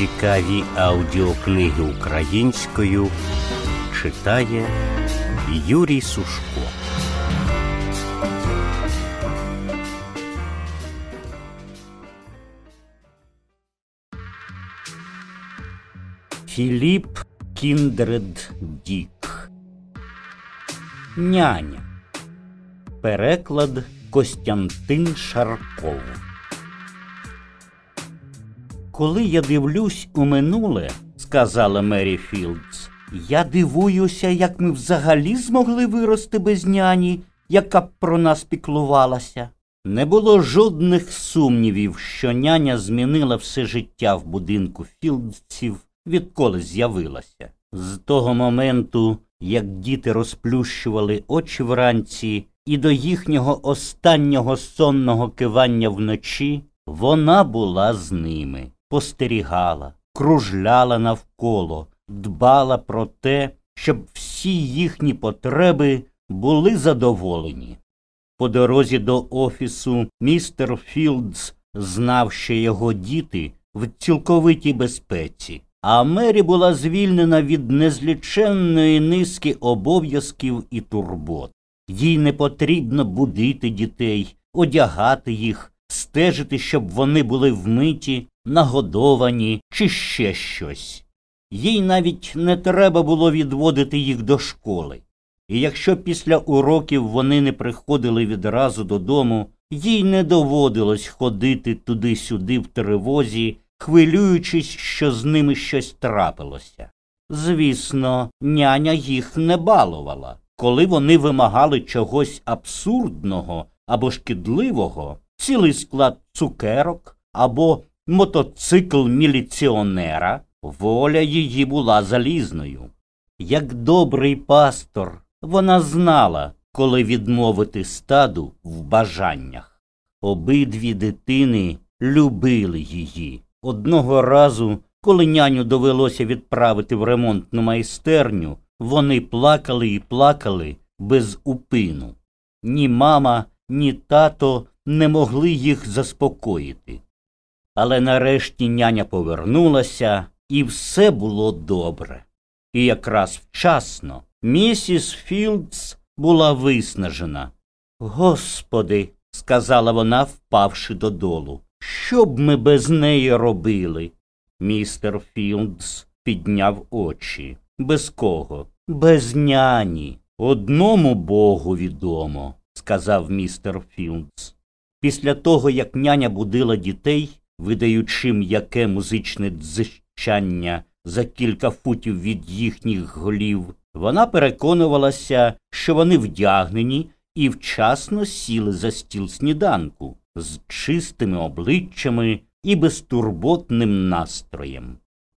Цікаві аудіокниги українською читає Юрій Сушко. Філіп Кіндред Дік Няня. Переклад Костянтин Шарков. Коли я дивлюсь у минуле, сказала Мері Філдс, я дивуюся, як ми взагалі змогли вирости без няні, яка б про нас піклувалася. Не було жодних сумнівів, що няня змінила все життя в будинку Філдсів, відколи з'явилася. З того моменту, як діти розплющували очі вранці, і до їхнього останнього сонного кивання вночі, вона була з ними спостерігала, кружляла навколо, дбала про те, щоб всі їхні потреби були задоволені. По дорозі до офісу містер Філдс знав, що його діти в цілковитій безпеці, а Мері була звільнена від незліченної низки обов'язків і турбот. Їй не потрібно будити дітей, одягати їх, стежити, щоб вони були вмиті, нагодовані чи ще щось. Їй навіть не треба було відводити їх до школи. І якщо після уроків вони не приходили відразу додому, їй не доводилось ходити туди-сюди в тривозі, хвилюючись, що з ними щось трапилося. Звісно, няня їх не балувала. Коли вони вимагали чогось абсурдного або шкідливого, цілий склад цукерок або мотоцикл міліціонера, воля її була залізною. Як добрий пастор, вона знала, коли відмовити стаду в бажаннях. Обидві дитини любили її. Одного разу, коли няню довелося відправити в ремонтну майстерню, вони плакали і плакали без упину. Ні мама, ні тато не могли їх заспокоїти. Але нарешті няня повернулася, і все було добре. І якраз вчасно місіс Філдс була виснажена. Господи, сказала вона, впавши додолу, що б ми без неї робили? Містер Філдс підняв очі. Без кого? Без няні. Одному богу відомо, сказав містер Філдс. Після того, як няня будила дітей, видаючи м'яке музичне дзищання за кілька футів від їхніх голів, вона переконувалася, що вони вдягнені і вчасно сіли за стіл сніданку з чистими обличчями і безтурботним настроєм.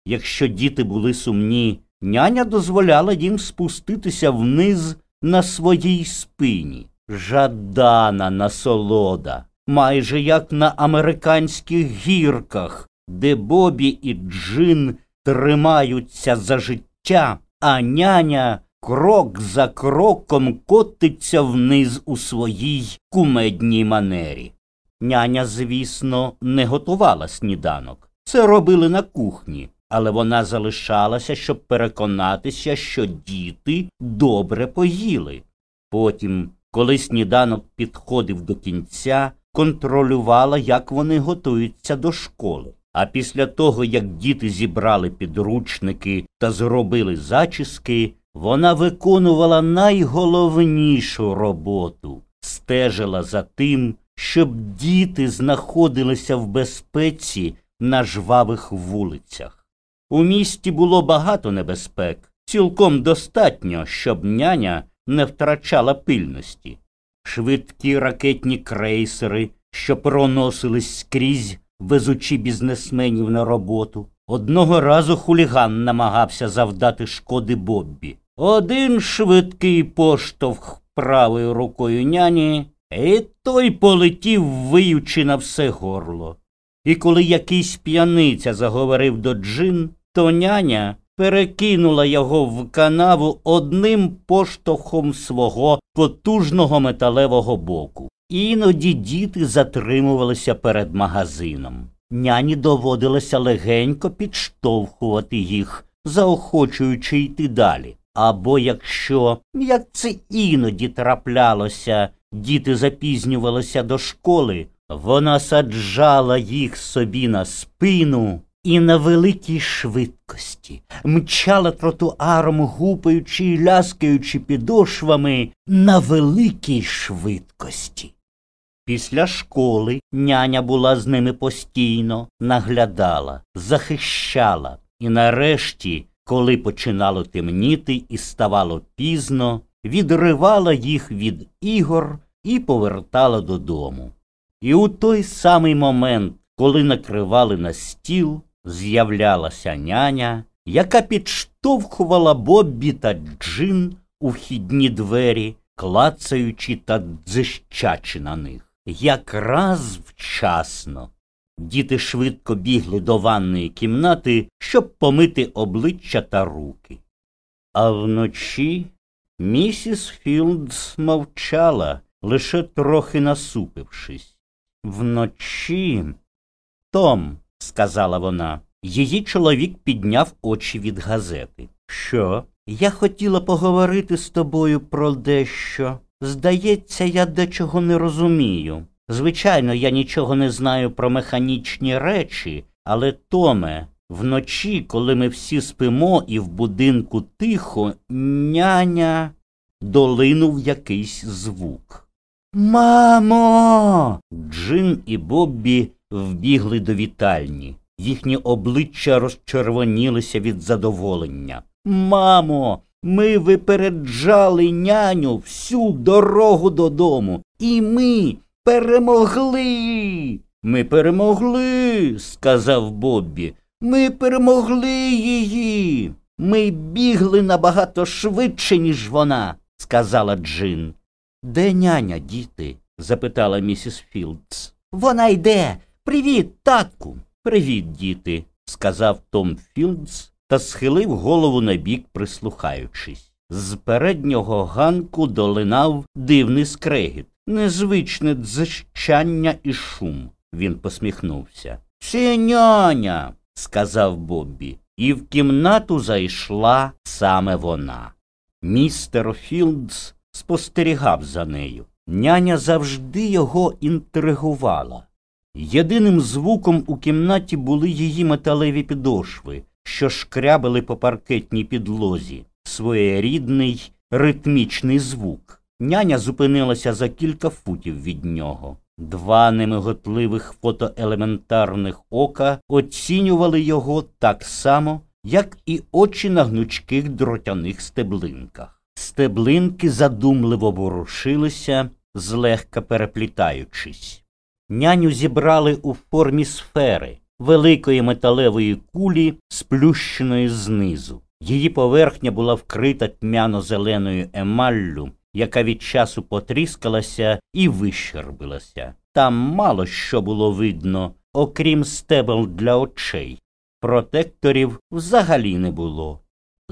Якщо діти були сумні, няня дозволяла їм спуститися вниз на своїй спині. Жадана насолода майже як на американських гірках, де Бобі і Джин тримаються за життя, а няня крок за кроком котиться вниз у своїй кумедній манері. Няня, звісно, не готувала сніданок. Це робили на кухні, але вона залишалася, щоб переконатися, що діти добре поїли. Потім, коли сніданок підходив до кінця, контролювала, як вони готуються до школи. А після того, як діти зібрали підручники та зробили зачіски, вона виконувала найголовнішу роботу стежила за тим, щоб діти знаходилися в безпеці на жвавих вулицях. У місті було багато небезпек, цілком достатньо, щоб няня не втрачала пильності швидкі ракетні крейсери, що проносились скрізь, везучи бізнесменів на роботу. Одного разу хуліган намагався завдати шкоди Боббі. Один швидкий поштовх правою рукою няні, і той полетів, виючи на все горло. І коли якийсь п'яниця заговорив до джин, то няня перекинула його в канаву одним поштовхом свого потужного металевого боку. Іноді діти затримувалися перед магазином. няні доводилося легенько підштовхувати їх, заохочуючи йти далі. Або якщо, як це іноді траплялося, діти запізнювалися до школи, вона саджала їх собі на спину і на великій швидкості мчала тротуаром, гупаючи й ляскаючи підошвами на великій швидкості. Після школи няня була з ними постійно, наглядала, захищала, і нарешті, коли починало темніти і ставало пізно, відривала їх від ігор і повертала додому. І у той самий момент, коли накривали на стіл, з'являлася няня, яка підштовхувала Боббі та Джин у вхідні двері, клацаючи та дзищачи на них. Якраз вчасно. Діти швидко бігли до ванної кімнати, щоб помити обличчя та руки. А вночі місіс Філдс мовчала, лише трохи насупившись. Вночі. Том, сказала вона, її чоловік підняв очі від газети. Що? Я хотіла поговорити з тобою про дещо. Здається, я дечого не розумію. Звичайно, я нічого не знаю про механічні речі, але Томе, вночі, коли ми всі спимо і в будинку тихо, няня долинув якийсь звук. Мамо. Джин і Боббі вбігли до вітальні. Їхні обличчя розчервонілися від задоволення. Мамо, ми випереджали няню всю дорогу додому, і ми перемогли. Ми перемогли, сказав Боббі. Ми перемогли її. Ми бігли набагато швидше, ніж вона, сказала Джин. Де няня, діти? запитала місіс Філдс. Вона йде. Привіт, татку. Привіт, діти, сказав Том Філдс та схилив голову на бік, прислухаючись. З переднього ганку долинав дивний скрегіт, незвичне дзищання і шум. Він посміхнувся. Це няня, сказав Боббі, і в кімнату зайшла саме вона. Містер Філдс спостерігав за нею. Няня завжди його інтригувала. Єдиним звуком у кімнаті були її металеві підошви, що шкрябили по паркетній підлозі, своєрідний ритмічний звук. Няня зупинилася за кілька футів від нього. Два немиготливих фотоелементарних ока оцінювали його так само, як і очі на гнучких дротяних стеблинках. Стеблинки задумливо ворушилися, злегка переплітаючись. Няню зібрали у формі сфери, великої металевої кулі, сплющеної знизу. Її поверхня була вкрита тьмяно-зеленою емаллю, яка від часу потріскалася і вищербилася. Там мало що було видно, окрім стебел для очей. Протекторів взагалі не було.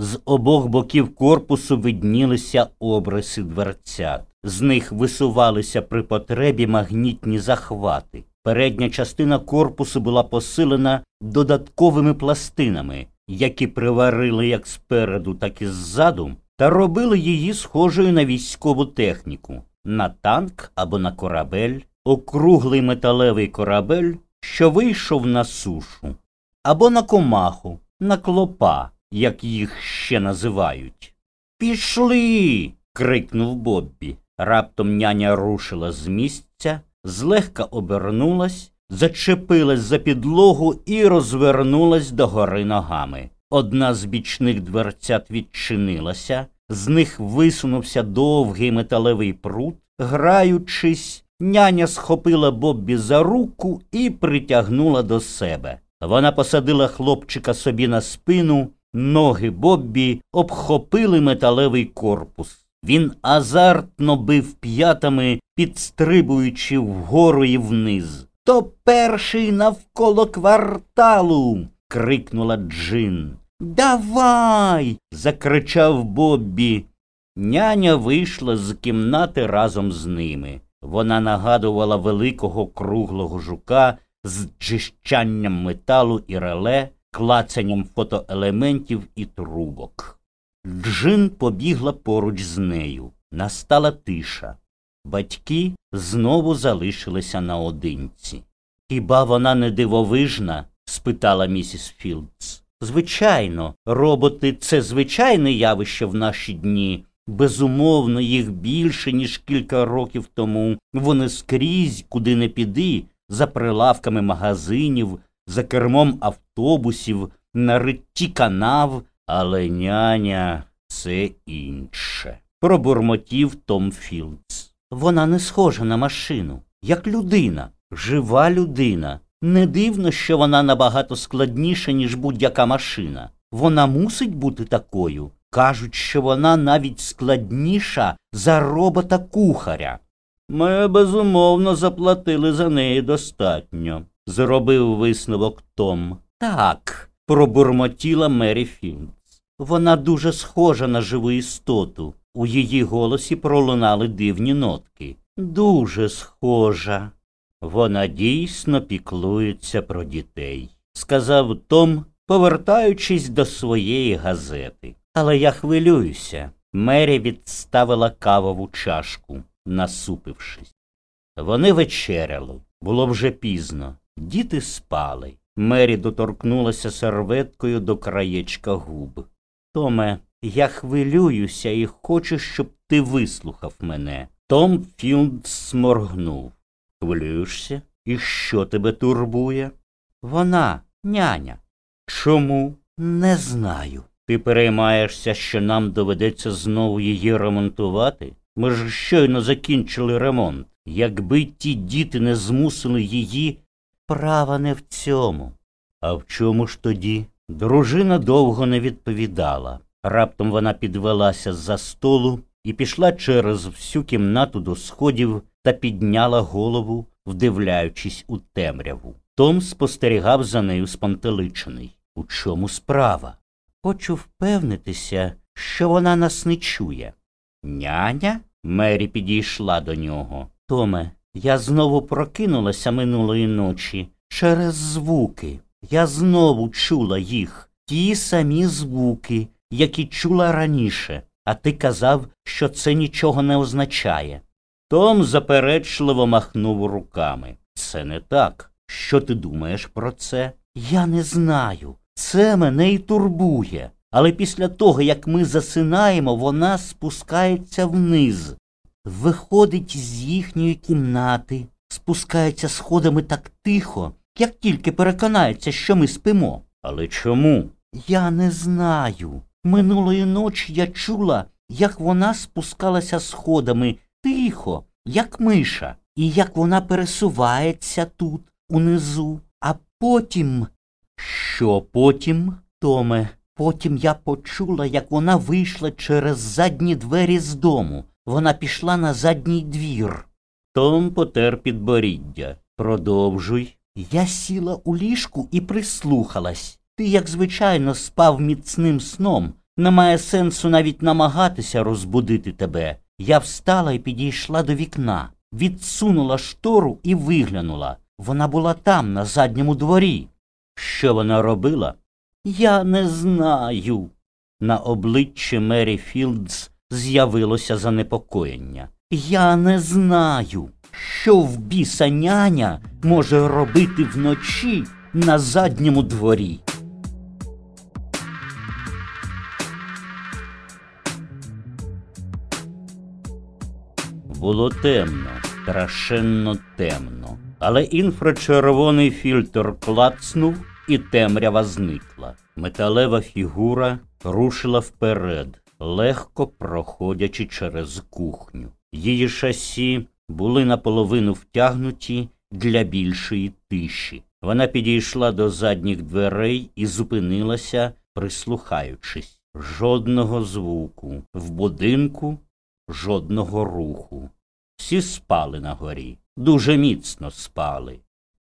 З обох боків корпусу виднілися обриси дверцят. З них висувалися при потребі магнітні захвати. Передня частина корпусу була посилена додатковими пластинами, які приварили як спереду, так і ззаду, та робили її схожою на військову техніку, на танк або на корабель, округлий металевий корабель, що вийшов на сушу, або на комаху, на клопа, як їх ще називають. Пішли. крикнув Боббі. Раптом няня рушила з місця, злегка обернулась, зачепилась за підлогу і розвернулась догори ногами. Одна з бічних дверцят відчинилася, з них висунувся довгий металевий прут. Граючись, няня схопила Боббі за руку і притягнула до себе. Вона посадила хлопчика собі на спину, ноги Боббі обхопили металевий корпус. Він азартно бив п'ятами, підстрибуючи вгору і вниз. То перший навколо кварталу. крикнула Джин. Давай. закричав Боббі. Няня вийшла з кімнати разом з ними. Вона нагадувала великого круглого жука з джищанням металу і реле, клацанням фотоелементів і трубок. Джин побігла поруч з нею. Настала тиша. Батьки знову залишилися наодинці. Хіба вона не дивовижна? спитала місіс Філдс. Звичайно, роботи це звичайне явище в наші дні. Безумовно, їх більше, ніж кілька років тому. Вони скрізь, куди не піди, за прилавками магазинів, за кермом автобусів, на ритті канав, але няня це інше. Пробурмотів Том Філдс. Вона не схожа на машину, як людина, жива людина. Не дивно, що вона набагато складніша, ніж будь-яка машина. Вона мусить бути такою. Кажуть, що вона навіть складніша за робота кухаря. Ми безумовно заплатили за неї достатньо, зробив висновок Том. Так, пробурмотіла Мері Філдс. Вона дуже схожа на живу істоту. У її голосі пролунали дивні нотки. Дуже схожа. Вона дійсно піклується про дітей, сказав Том, повертаючись до своєї газети. Але я хвилююся. Мері відставила кавову чашку, насупившись. Вони вечеряли. Було вже пізно. Діти спали. Мері доторкнулася серветкою до краєчка губ. Томе, я хвилююся і хочу, щоб ти вислухав мене. Том Філд сморгнув. Хвилюєшся? І що тебе турбує? Вона, няня. Чому? Не знаю. Ти переймаєшся, що нам доведеться знову її ремонтувати? Ми ж щойно закінчили ремонт. Якби ті діти не змусили її, права не в цьому. А в чому ж тоді? Дружина довго не відповідала. Раптом вона підвелася з-за столу і пішла через всю кімнату до сходів та підняла голову, вдивляючись у темряву. Том спостерігав за нею спантеличений. У чому справа? Хочу впевнитися, що вона нас не чує. Няня? Мері підійшла до нього. Томе, я знову прокинулася минулої ночі через звуки. Я знову чула їх, ті самі звуки, які чула раніше, а ти казав, що це нічого не означає. Том заперечливо махнув руками. Це не так. Що ти думаєш про це? Я не знаю. Це мене й турбує. Але після того, як ми засинаємо, вона спускається вниз, виходить з їхньої кімнати, спускається сходами так тихо, як тільки переконається, що ми спимо. Але чому? Я не знаю. Минулої ночі я чула, як вона спускалася сходами тихо, як миша, і як вона пересувається тут, унизу, а потім. Що потім, Томе? Потім я почула, як вона вийшла через задні двері з дому. Вона пішла на задній двір. Том потер підборіддя. Продовжуй. Я сіла у ліжку і прислухалась. Ти, як звичайно, спав міцним сном. Немає сенсу навіть намагатися розбудити тебе. Я встала і підійшла до вікна, відсунула штору і виглянула. Вона була там, на задньому дворі. Що вона робила? Я не знаю. На обличчі Мері Філдс з'явилося занепокоєння. Я не знаю, що в біса няня може робити вночі на задньому дворі. Було темно, страшенно темно, але інфрачервоний фільтр клацнув, і темрява зникла. Металева фігура рушила вперед, легко проходячи через кухню. Її шасі були наполовину втягнуті для більшої тиші. Вона підійшла до задніх дверей і зупинилася, прислухаючись. Жодного звуку. В будинку жодного руху. Всі спали на горі, дуже міцно спали.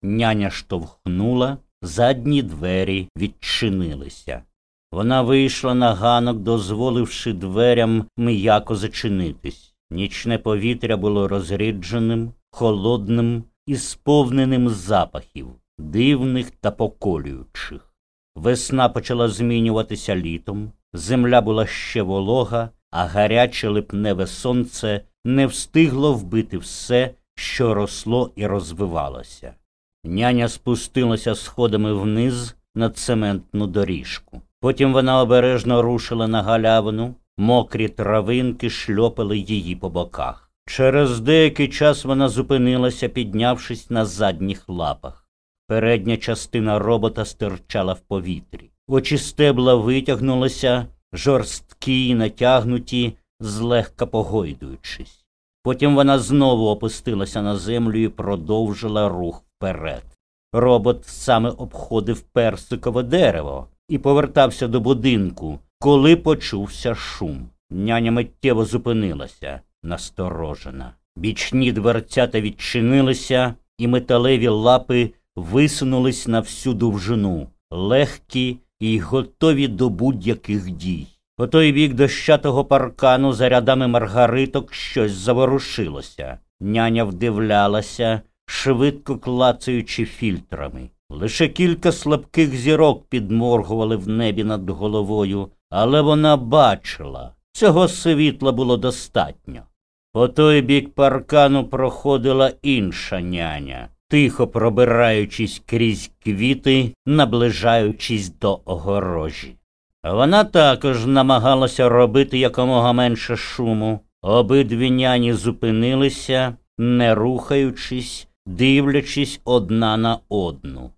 Няня штовхнула, задні двері відчинилися. Вона вийшла на ганок, дозволивши дверям м'яко зачинитись. Нічне повітря було розрідженим, холодним і сповненим запахів. дивних та поколюючих. Весна почала змінюватися літом, земля була ще волога, а гаряче липневе сонце не встигло вбити все, що росло і розвивалося. Няня спустилася сходами вниз на цементну доріжку. Потім вона обережно рушила на галявину, мокрі травинки шльопали її по боках. Через деякий час вона зупинилася, піднявшись на задніх лапах. Передня частина робота стирчала в повітрі. Очі стебла витягнулися, жорсткі й натягнуті, злегка погойдуючись. Потім вона знову опустилася на землю і продовжила рух вперед. Робот саме обходив персикове дерево і повертався до будинку, коли почувся шум. Няня миттєво зупинилася, насторожена. Бічні дверцята відчинилися, і металеві лапи висунулись на всю довжину, легкі і готові до будь-яких дій. По той бік дощатого паркану за рядами маргариток щось заворушилося. Няня вдивлялася, швидко клацаючи фільтрами. Лише кілька слабких зірок підморгували в небі над головою, але вона бачила, цього світла було достатньо. По той бік паркану проходила інша няня, тихо пробираючись крізь квіти, наближаючись до огорожі. Вона також намагалася робити якомога менше шуму. Обидві няні зупинилися, не рухаючись, дивлячись одна на одну.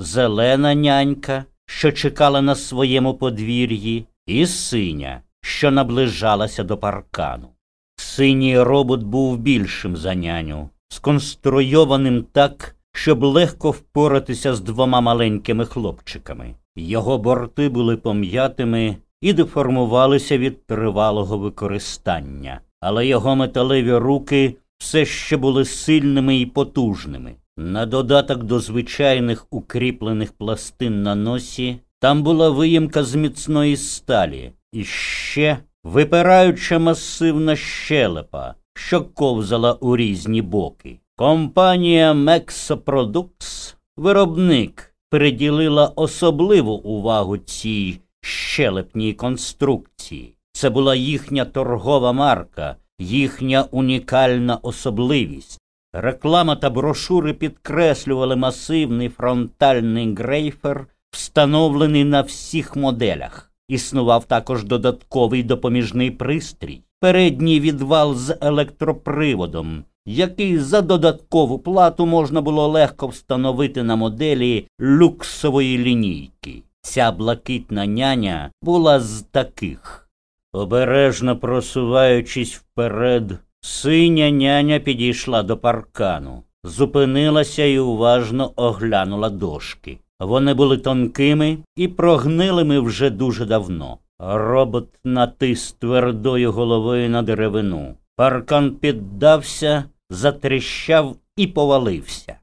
Зелена нянька, що чекала на своєму подвір'ї, і синя, що наближалася до паркану. Синій робот був більшим за няню, сконструйованим так, щоб легко впоратися з двома маленькими хлопчиками. Його борти були пом'ятими і деформувалися від тривалого використання, але його металеві руки все ще були сильними і потужними. На додаток до звичайних укріплених пластин на носі там була виїмка з міцної сталі і ще випираюча масивна щелепа, що ковзала у різні боки. Компанія Mexoproducts, виробник, приділила особливу увагу цій щелепній конструкції. Це була їхня торгова марка, їхня унікальна особливість. Реклама та брошури підкреслювали масивний фронтальний грейфер, встановлений на всіх моделях. Існував також додатковий допоміжний пристрій, передній відвал з електроприводом, який за додаткову плату можна було легко встановити на моделі люксової лінійки. Ця блакитна няня була з таких. Обережно просуваючись вперед, синя няня підійшла до паркану, зупинилася і уважно оглянула дошки. Вони були тонкими і прогнилими вже дуже давно. Робот натис твердою головою на деревину. Паркан піддався, затріщав і повалився.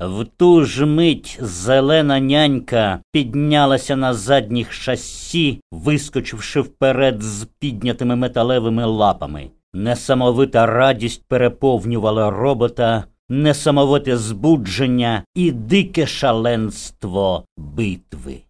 В ту ж мить зелена нянька піднялася на задніх шасі, вискочивши вперед з піднятими металевими лапами. Несамовита радість переповнювала робота, несамовите збудження і дике шаленство битви.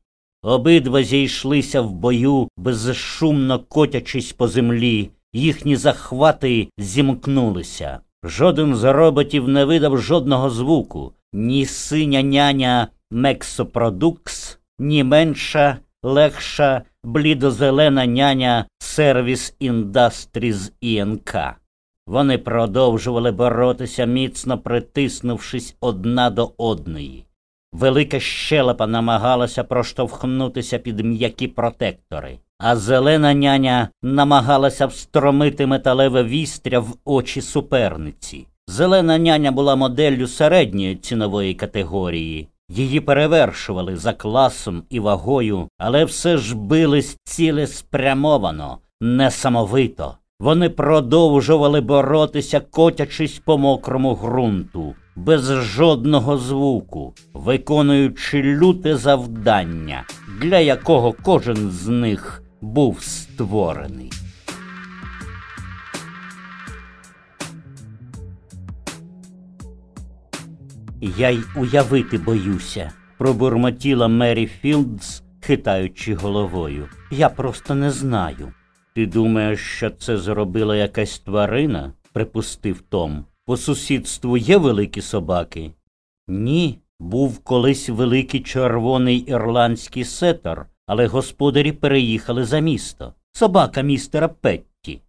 Обидва зійшлися в бою, безшумно котячись по землі, їхні захвати зімкнулися. Жоден з роботів не видав жодного звуку, ні синя няня Мексопродукс, ні менша, легша, блідозелена няня Сервіс Індастріз ІНК. Вони продовжували боротися, міцно притиснувшись одна до одної. Велика щелепа намагалася проштовхнутися під м'які протектори, а зелена няня намагалася встромити металеве вістря в очі суперниці. Зелена няня була моделлю середньої цінової категорії. Її перевершували за класом і вагою, але все ж бились цілеспрямовано, несамовито. Вони продовжували боротися, котячись по мокрому ґрунту, без жодного звуку, виконуючи люте завдання, для якого кожен з них був створений. Я й уявити боюся, пробурмотіла Мері Філдс, хитаючи головою. Я просто не знаю. Ти думаєш, що це зробила якась тварина? припустив Том. По сусідству є великі собаки? Ні, був колись великий червоний ірландський сетер, але господарі переїхали за місто. Собака містера Петті.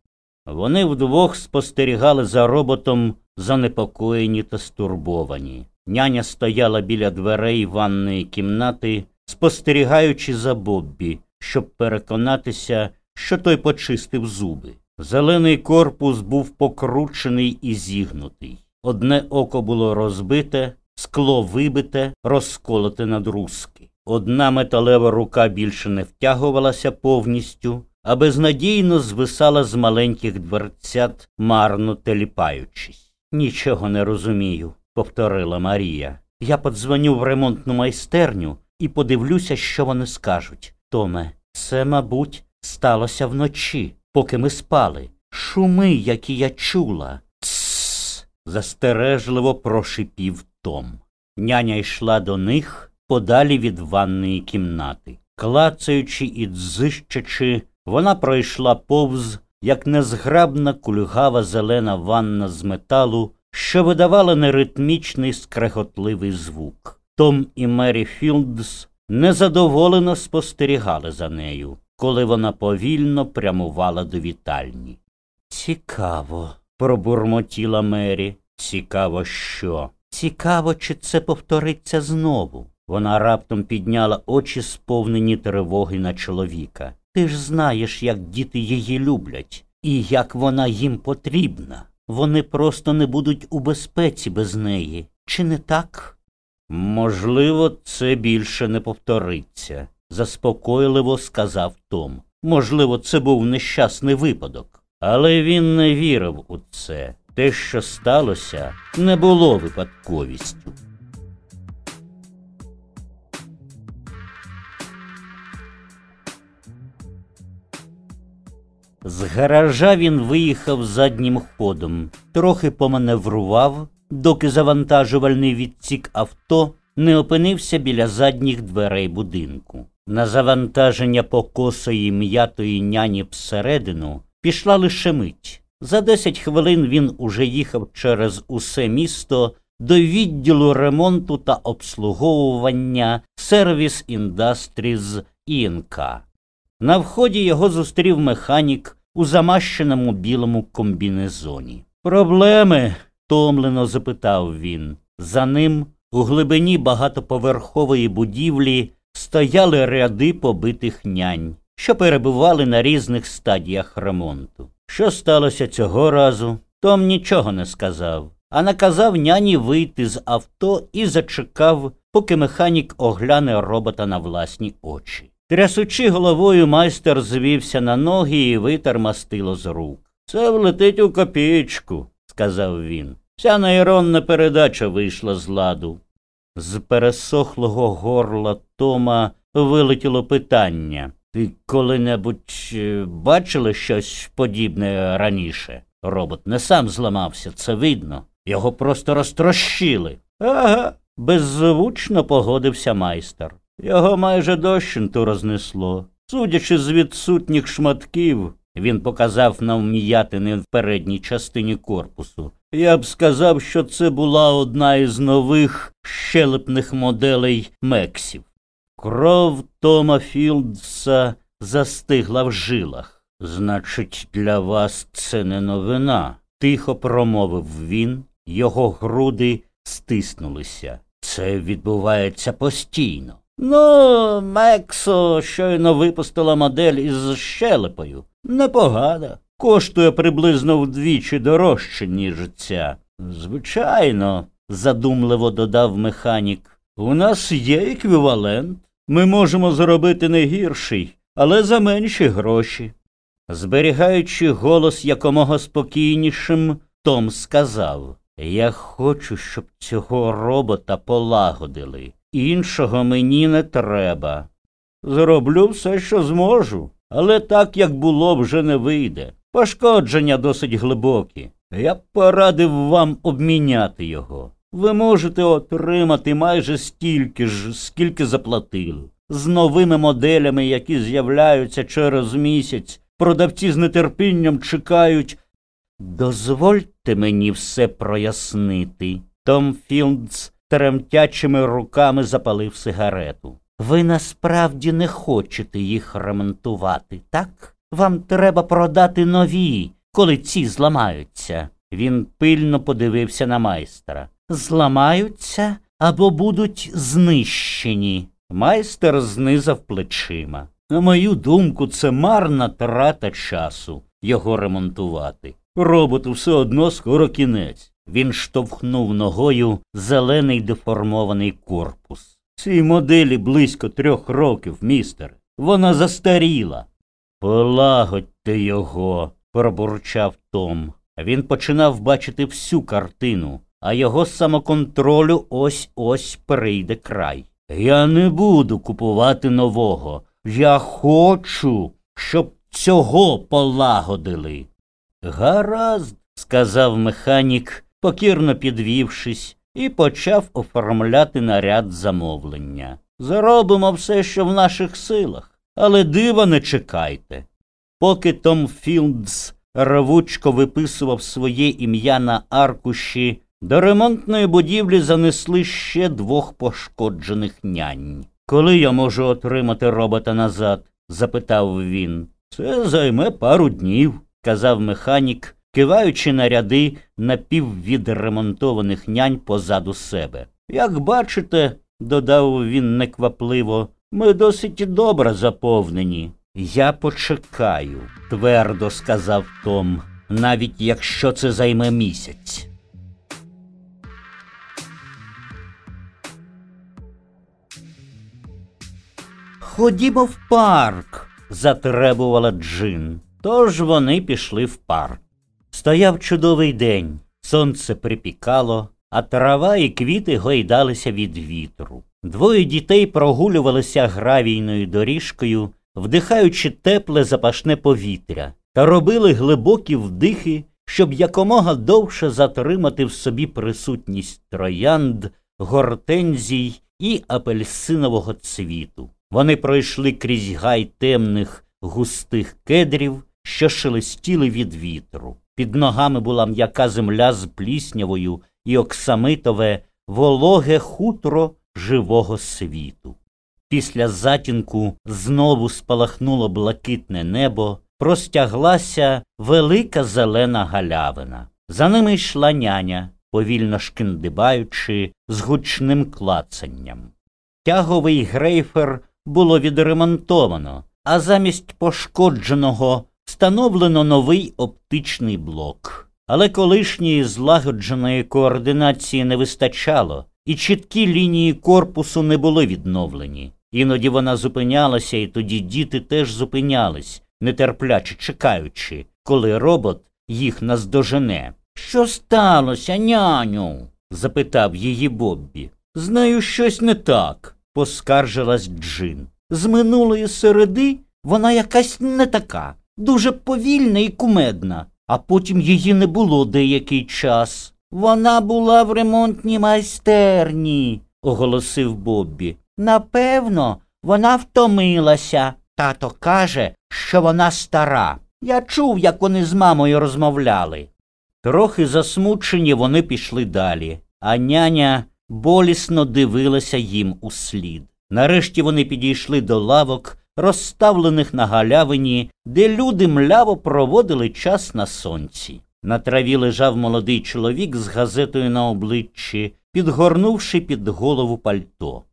Вони вдвох спостерігали за роботом, занепокоєні та стурбовані. Няня стояла біля дверей ванної кімнати, спостерігаючи за Боббі, щоб переконатися, що той почистив зуби. Зелений корпус був покручений і зігнутий. Одне око було розбите, скло вибите, розколоте на друзки. Одна металева рука більше не втягувалася повністю, а безнадійно звисала з маленьких дверцят, марно теліпаючись. Нічого не розумію, повторила Марія. Я подзвоню в ремонтну майстерню і подивлюся, що вони скажуть. Томе, це, мабуть, сталося вночі, поки ми спали. Шуми, які я чула. Тсс. застережливо прошипів Том. Няня йшла до них подалі від ванної кімнати. Клацаючи і дзищачи, вона пройшла повз, як незграбна кульгава зелена ванна з металу, що видавала неритмічний скреготливий звук. Том і Мері Філдс незадоволено спостерігали за нею, коли вона повільно прямувала до вітальні. Цікаво, пробурмотіла Мері. Цікаво, що? Цікаво, чи це повториться знову. Вона раптом підняла очі, сповнені тривоги на чоловіка. Ти ж знаєш, як діти її люблять, і як вона їм потрібна. Вони просто не будуть у безпеці без неї. Чи не так? Можливо, це більше не повториться, заспокойливо сказав Том. Можливо, це був нещасний випадок. Але він не вірив у це. Те, що сталося, не було випадковістю. З гаража він виїхав заднім ходом, трохи поманеврував, доки завантажувальний відсік авто не опинився біля задніх дверей будинку. На завантаження покосої м'ятої няні всередину пішла лише мить. За десять хвилин він уже їхав через усе місто до відділу ремонту та обслуговування Service Industries ІНК. На вході його зустрів механік у замащеному білому комбінезоні. Проблеми? томлено запитав він. За ним у глибині багатоповерхової будівлі стояли ряди побитих нянь, що перебували на різних стадіях ремонту. Що сталося цього разу? Том нічого не сказав, а наказав няні вийти з авто і зачекав, поки механік огляне робота на власні очі. Трясучи головою, майстер звівся на ноги і витер мастило з рук. Це влетить у копієчку, сказав він. Вся нейронна передача вийшла з ладу. З пересохлого горла Тома вилетіло питання. Ти коли-небудь е, бачили щось подібне раніше? Робот не сам зламався, це видно. Його просто розтрощили. Ага, беззвучно погодився майстер. Його майже дощенту рознесло. Судячи з відсутніх шматків, він показав на вм'ятини в передній частині корпусу. Я б сказав, що це була одна із нових щелепних моделей Мексів. Кров Тома Філдса застигла в жилах. Значить, для вас це не новина, тихо промовив він, його груди стиснулися. Це відбувається постійно. Ну, Мексо щойно випустила модель із щелепою. Непогана. Коштує приблизно вдвічі дорожче, ніж ця. Звичайно, задумливо додав механік. У нас є еквівалент. Ми можемо зробити не гірший, але за менші гроші. Зберігаючи голос якомога спокійнішим, Том сказав Я хочу, щоб цього робота полагодили. Іншого мені не треба. Зроблю все, що зможу, але так, як було, вже не вийде. Пошкодження досить глибокі. Я б порадив вам обміняти його. ви можете отримати майже стільки ж, скільки заплатили. З новими моделями, які з'являються через місяць, продавці з нетерпінням чекають. Дозвольте мені все прояснити. Том Філдс тремтячими руками запалив сигарету. Ви насправді не хочете їх ремонтувати, так? Вам треба продати нові, коли ці зламаються. Він пильно подивився на майстра. Зламаються або будуть знищені. Майстер знизав плечима. На мою думку, це марна трата часу його ремонтувати. Роботу все одно скоро кінець. Він штовхнув ногою зелений деформований корпус. Цій моделі близько трьох років, містер. Вона застаріла. Полагодьте його, пробурчав Том. Він починав бачити всю картину, а його самоконтролю ось ось прийде край. Я не буду купувати нового. Я хочу, щоб цього полагодили. Гаразд, сказав механік, покірно підвівшись, і почав оформляти наряд замовлення. Заробимо все, що в наших силах, але дива не чекайте. Поки Том Філдс рвучко виписував своє ім'я на аркуші, до ремонтної будівлі занесли ще двох пошкоджених нянь. Коли я можу отримати робота назад? запитав він. Це займе пару днів, казав механік, киваючи на ряди напіввідремонтованих нянь позаду себе. Як бачите, додав він неквапливо, ми досить добре заповнені. Я почекаю, твердо сказав Том, навіть якщо це займе місяць. Ходімо в парк, затребувала Джин. Тож вони пішли в парк. Стояв чудовий день, сонце припікало, а трава і квіти гойдалися від вітру. Двоє дітей прогулювалися гравійною доріжкою, вдихаючи тепле запашне повітря, та робили глибокі вдихи, щоб якомога довше затримати в собі присутність троянд, гортензій і апельсинового цвіту. Вони пройшли крізь гай темних густих кедрів, що шелестіли від вітру. Під ногами була м'яка земля з пліснявою і оксамитове, вологе хутро живого світу. Після затінку знову спалахнуло блакитне небо, простяглася велика зелена галявина. За ними йшла няня, повільно шкіндибаючи, з гучним клацанням. Тяговий грейфер було відремонтовано, а замість пошкодженого встановлено новий оптичний блок. Але колишньої злагодженої координації не вистачало, і чіткі лінії корпусу не були відновлені. Іноді вона зупинялася, і тоді діти теж зупинялись, нетерпляче чекаючи, коли робот їх наздожене. Що сталося, няню? запитав її Боббі. З нею щось не так, поскаржилась Джин. З минулої середи вона якась не така, дуже повільна і кумедна, а потім її не було деякий час. Вона була в ремонтній майстерні, оголосив Боббі. Напевно, вона втомилася. Тато каже, що вона стара. Я чув, як вони з мамою розмовляли. Трохи засмучені вони пішли далі, а няня болісно дивилася їм у слід. Нарешті вони підійшли до лавок, розставлених на галявині, де люди мляво проводили час на сонці. На траві лежав молодий чоловік з газетою на обличчі, підгорнувши під голову пальто.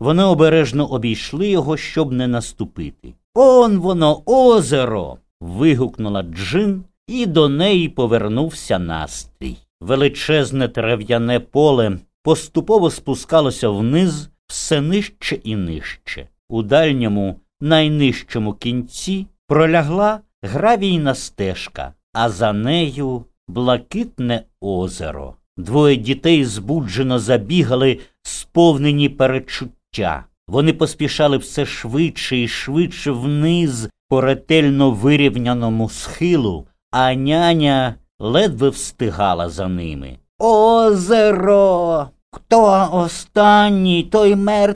Вони обережно обійшли його, щоб не наступити. Он воно, озеро. вигукнула Джин, і до неї повернувся настрій. Величезне трав'яне поле поступово спускалося вниз все нижче і нижче. У дальньому, найнижчому кінці пролягла гравійна стежка, а за нею блакитне озеро. Двоє дітей збуджено забігали, сповнені перечуття. Вони поспішали все швидше і швидше вниз по ретельно вирівняному схилу, а няня ледве встигала за ними. озеро. Хто останній, той мертвий.